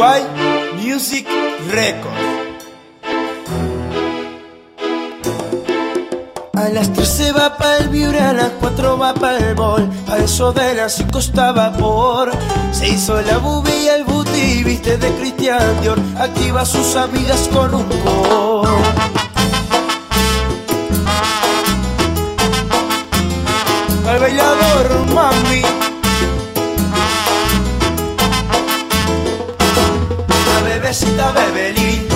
Music Record. A las 3 se va para el Viure, a las 4 va para el bol. A eso de las 5 estaba por. Se hizo la bubi y el booty, viste de Christian Dior. Activa a sus amigas con un gol. Al bailador, mami. La bebecita bebelí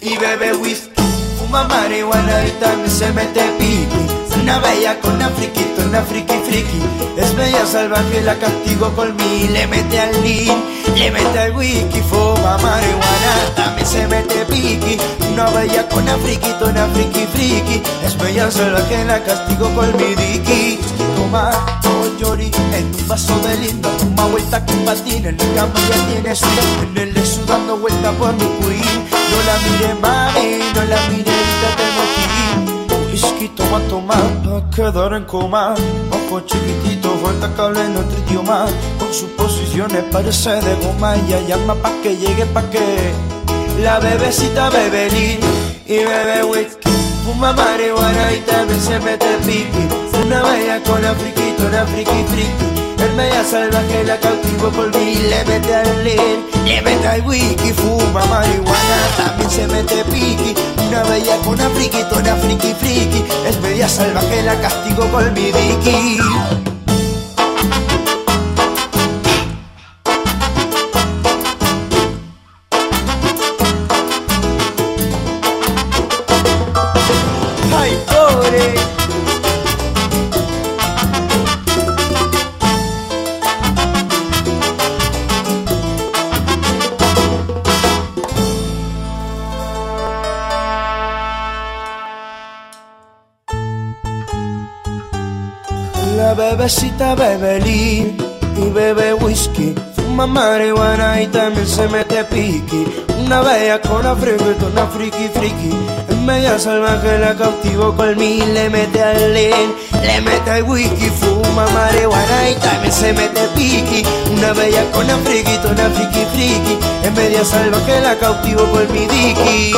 y bebe whisky. Fuma marihuana y también se mete pipi. Una bella con una friquito, una friki friki. Es bella salvaje, la castigo con mi. Le mete al lean, le mete al whisky. Fuma marihuana, también se mete piqui. Una bella con una friquito, una friki friki. Es bella salvaje, la castigo con mi dicky. Toma, con en un vaso de lindo. Vuelta con patín, en el cama ya tiene swing. En el leso dando vuelta por mi queen. No la mire mami, no la mire, te motín. Whisky toma, toma, a quedar en coma. Ojo chiquitito, vuelta cable en otro idioma. Con sus posiciones parece de goma. Ella llama pa' que llegue, pa' que la bebecita bebe lean y bebe whisky. Fuma marihuana y también se mete piqui. Una bella con la friquito, una friki friki. Media salvaje la cautivo por mí, le mete al lean, le mete al whisky, fuma marihuana, también se mete piqui. Una bella con una friquito, una friki friki. Es media salvaje la castigo con mi dicky. La bebecita bebe lean y bebe whisky. Fuma marihuana y también se mete piqui. Una bella con una friki, una friki friki. En media salvaje la cautivo con mí, le mete al lean, le mete al whisky. Fuma marihuana y también se mete piqui. Una bella con una friki, una friki friki. En media salvaje la cautivo con mi dicky.